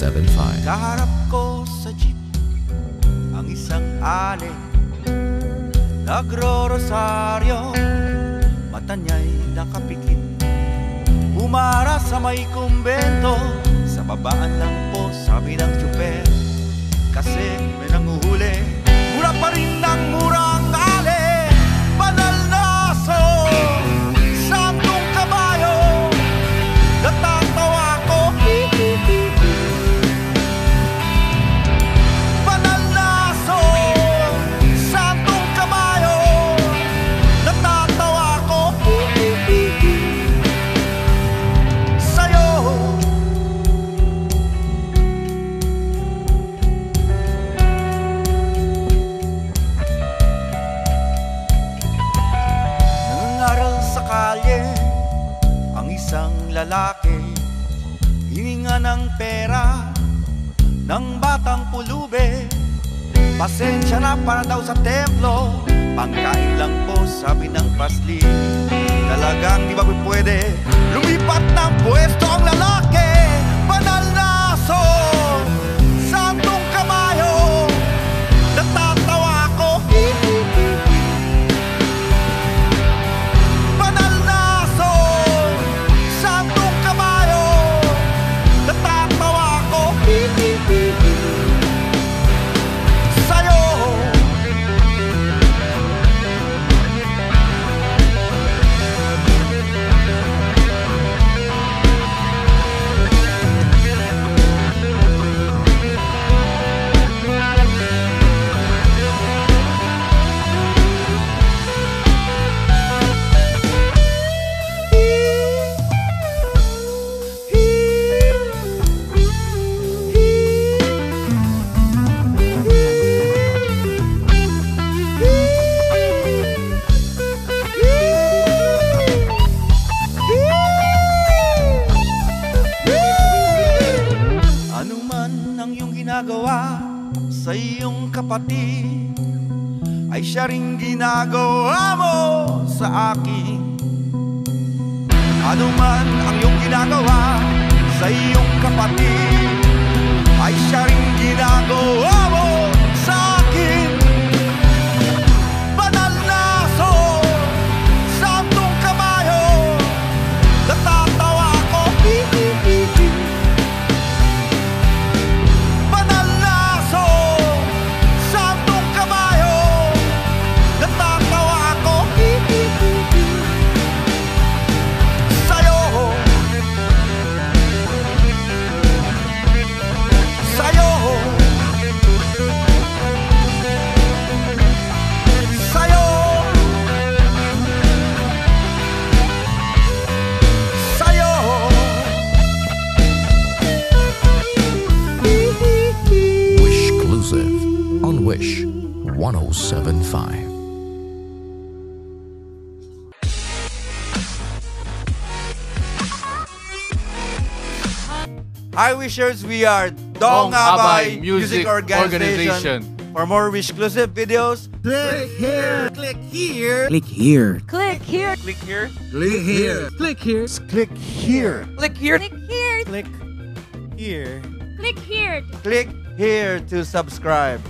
1075. Kaharap ko sa jeep Ang isang ale Nagro-rosaryo. Mata niya'y nakapikit Umara sa may kumbento. Sa babaan lang po sabi ng tsuper Kasi may nanguhuli Isang lalaki. Hininga ng pera Ng batang pulube. Pasensya na para daw sa templo. Pangkain lang po sabi ng pasli. Talagang di ba pwede? Lumipat ng pwesto ang iyong ginagawa sa iyong kapatid ay siya ring ginagawa mo sa akin. Ano man ang iyong ginagawa sa iyong kapatid Wish 1075. Hi Wishers, we are Dong Dong Abay Abay Music Music Organization. Organization. For more Wish exclusive videos, Click here. click here. Click here. Click here. Click here. Click here. Click here. Click here. Click here. Click here. Click here. Click here. Click here to subscribe.